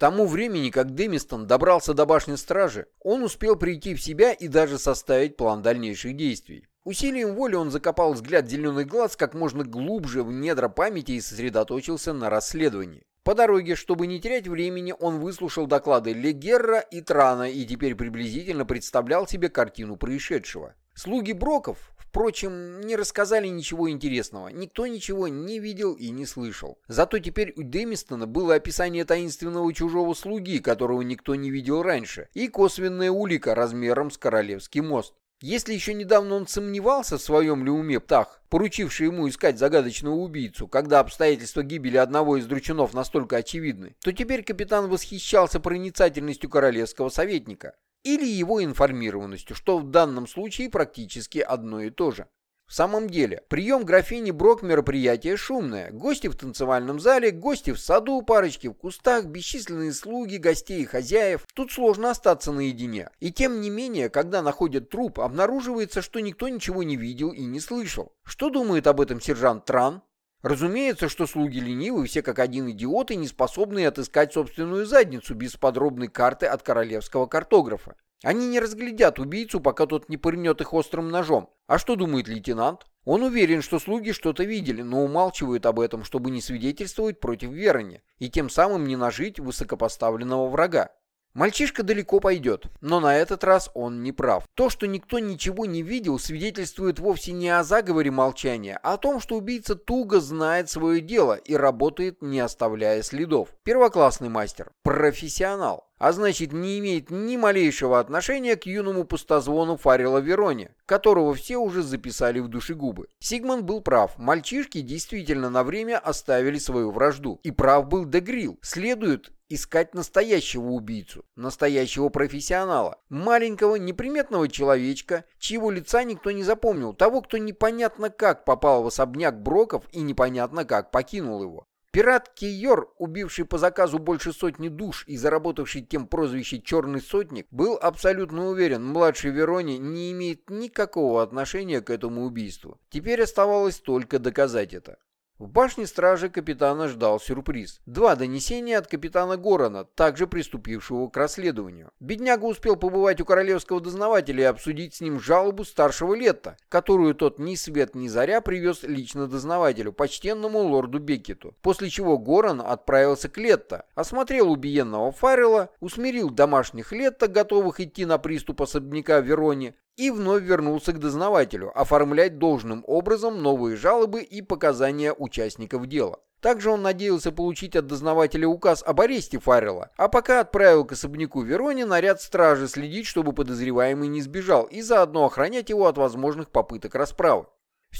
тому времени, как Демистон добрался до башни стражи, он успел прийти в себя и даже составить план дальнейших действий. Усилием воли он закопал взгляд зеленых глаз как можно глубже в недра памяти и сосредоточился на расследовании. По дороге, чтобы не терять времени, он выслушал доклады Легерра и Трана и теперь приблизительно представлял себе картину происшедшего. Слуги Броков, впрочем, не рассказали ничего интересного. Никто ничего не видел и не слышал. Зато теперь у Демистона было описание таинственного чужого слуги, которого никто не видел раньше, и косвенная улика размером с Королевский мост. Если еще недавно он сомневался в своем ли уме Птах, поручивший ему искать загадочного убийцу, когда обстоятельства гибели одного из дручунов настолько очевидны, то теперь капитан восхищался проницательностью королевского советника или его информированностью, что в данном случае практически одно и то же. В самом деле, прием графини Брок мероприятие шумное. Гости в танцевальном зале, гости в саду, парочки в кустах, бесчисленные слуги, гостей и хозяев. Тут сложно остаться наедине. И тем не менее, когда находят труп, обнаруживается, что никто ничего не видел и не слышал. Что думает об этом сержант Тран? Разумеется, что слуги ленивы, все как один идиоты, не способные отыскать собственную задницу без подробной карты от королевского картографа. Они не разглядят убийцу, пока тот не пырнет их острым ножом. А что думает лейтенант? Он уверен, что слуги что-то видели, но умалчивают об этом, чтобы не свидетельствовать против Верони и тем самым не нажить высокопоставленного врага. Мальчишка далеко пойдет, но на этот раз он не прав. То, что никто ничего не видел, свидетельствует вовсе не о заговоре молчания, а о том, что убийца туго знает свое дело и работает, не оставляя следов. Первоклассный мастер, профессионал а значит не имеет ни малейшего отношения к юному пустозвону Фаррела Вероне, которого все уже записали в душегубы. Сигман был прав, мальчишки действительно на время оставили свою вражду. И прав был Дегрил, следует искать настоящего убийцу, настоящего профессионала, маленького неприметного человечка, чьего лица никто не запомнил, того, кто непонятно как попал в особняк Броков и непонятно как покинул его. Пират Кейор, убивший по заказу больше сотни душ и заработавший тем прозвище «Черный сотник», был абсолютно уверен, младший Верони не имеет никакого отношения к этому убийству. Теперь оставалось только доказать это. В башне стражи капитана ждал сюрприз. Два донесения от капитана Горона, также приступившего к расследованию. Бедняга успел побывать у королевского дознавателя и обсудить с ним жалобу старшего Летта, которую тот ни свет ни заря привез лично дознавателю, почтенному лорду Беккету. После чего Горон отправился к Летто, осмотрел убиенного Фаррелла, усмирил домашних Летта, готовых идти на приступ особняка в Вероне, и вновь вернулся к дознавателю, оформлять должным образом новые жалобы и показания участников дела. Также он надеялся получить от дознавателя указ об аресте Фаррелла, а пока отправил к особняку Вероне наряд стражи следить, чтобы подозреваемый не сбежал, и заодно охранять его от возможных попыток расправы.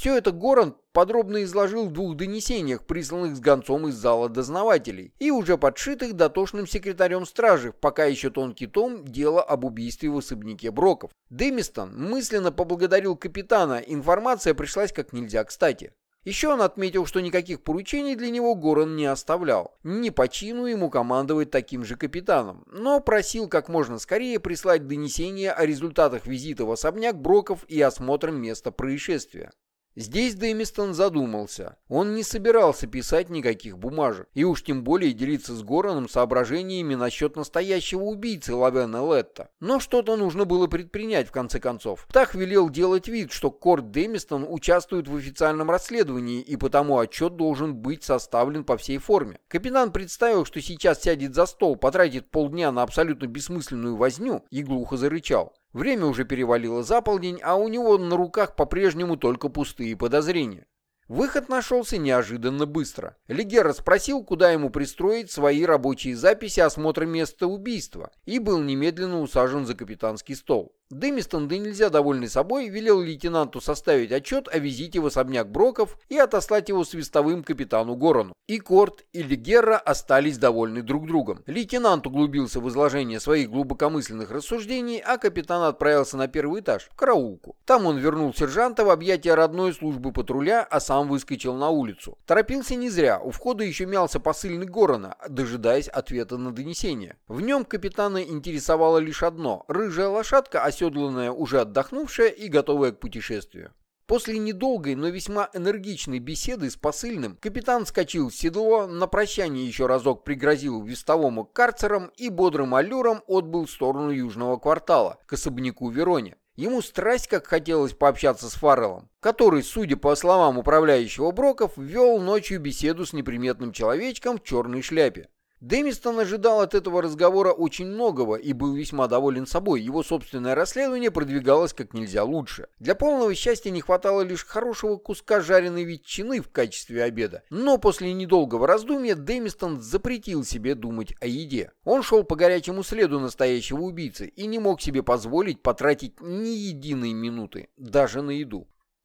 Все это Горан подробно изложил в двух донесениях, присланных с гонцом из зала дознавателей, и уже подшитых дотошным секретарем стражи, пока еще тонкий том, дело об убийстве в особняке Броков. Дэмистон мысленно поблагодарил капитана, информация пришлась как нельзя кстати. Еще он отметил, что никаких поручений для него Горан не оставлял. Не по чину ему командовать таким же капитаном, но просил как можно скорее прислать донесение о результатах визита в особняк Броков и осмотра места происшествия. Здесь Дэмистон задумался. Он не собирался писать никаких бумажек, и уж тем более делиться с Гораном соображениями насчет настоящего убийцы Лавена Летта. Но что-то нужно было предпринять в конце концов. Так велел делать вид, что Корт Дэмистон участвует в официальном расследовании, и потому отчет должен быть составлен по всей форме. Капитан представил, что сейчас сядет за стол, потратит полдня на абсолютно бессмысленную возню, и глухо зарычал. Время уже перевалило за полдень, а у него на руках по-прежнему только пустые подозрения. Выход нашелся неожиданно быстро. Легера спросил, куда ему пристроить свои рабочие записи осмотра места убийства, и был немедленно усажен за капитанский стол. Дэмистон, да нельзя довольный собой, велел лейтенанту составить отчет о визите в особняк Броков и отослать его свистовым капитану Горону. И Корт, и Легерра остались довольны друг другом. Лейтенант углубился в изложение своих глубокомысленных рассуждений, а капитан отправился на первый этаж, в караулку. Там он вернул сержанта в объятия родной службы патруля, а сам выскочил на улицу. Торопился не зря, у входа еще мялся посыльный Горона, дожидаясь ответа на донесение. В нем капитана интересовало лишь одно – рыжая лошадка, оседланная, уже отдохнувшая и готовая к путешествию. После недолгой, но весьма энергичной беседы с посыльным, капитан вскочил в седло, на прощание еще разок пригрозил вестовому карцером и бодрым аллюром отбыл в сторону южного квартала, к особняку Вероне. Ему страсть как хотелось пообщаться с Фарреллом, который, судя по словам управляющего Броков, вел ночью беседу с неприметным человечком в черной шляпе. Дэмистон ожидал от этого разговора очень многого и был весьма доволен собой. Его собственное расследование продвигалось как нельзя лучше. Для полного счастья не хватало лишь хорошего куска жареной ветчины в качестве обеда. Но после недолгого раздумья Дэмистон запретил себе думать о еде. Он шел по горячему следу настоящего убийцы и не мог себе позволить потратить ни единой минуты, даже на еду.